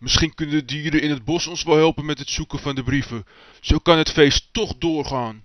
Misschien kunnen de dieren in het bos ons wel helpen met het zoeken van de brieven. Zo kan het feest toch doorgaan.